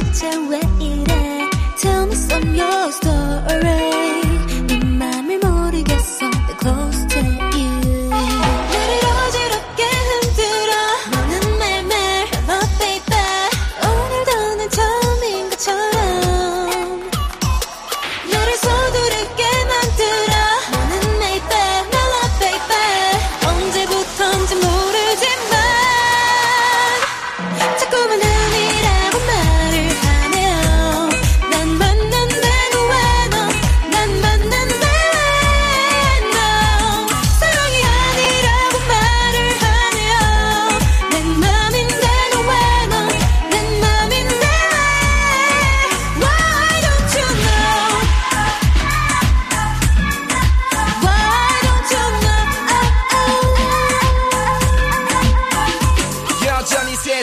도대체 왜 이래 Tell me some your story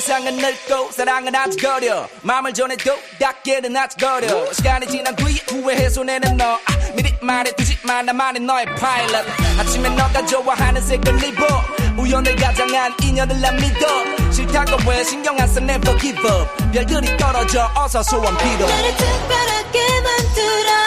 세상은 늙고 사랑은 아직 어려. 마음을 전해도 닿기는 아직 어려. 시간이 지난 뒤에 후회해 손에는 너. 아, 미리 말해두지만 나만의 너의 파일럿. 아침에 너가 좋아하는 색을 입어. 우연을 가장한 인연을 난 믿어. 싫다고 왜 신경 안 써. Never give up. 별들이 떨어져. 어서 소원 빌어. 나를 특별하게 만들어